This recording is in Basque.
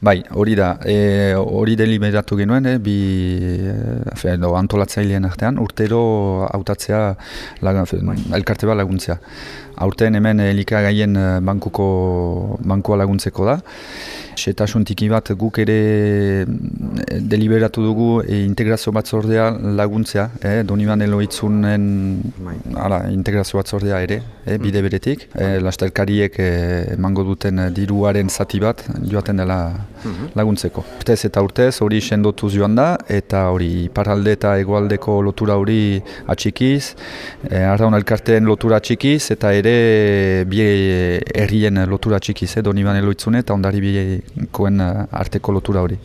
Bai, hori da. E, hori deliberatu genuen, e, bi e, do, antolatzailean artean, urtero hautatzea elkarte bat laguntzea. Aurten hemen elikagaien bankuko bankua laguntzeko da. Setasun tiki bat guk ere deliberatu dugu e, integrazio batzordea laguntzea, e, Doniban eloitzunen bai. ala, integrazio batzordea ere, e, mm. bide beretik. E, lastelkariek emango duten diruaren zati bat joaten dela mhm. laguntzeko. Urtez eta urtez hori sendotu joan da, eta hori paralde eta egoaldeko lotura hori atxikiz, e, arraun elkarteen lotura atxikiz, eta ere bi herrien lotura atxikiz, e, Doniban eloitzune eta ondari bi koen arteko lotura hori.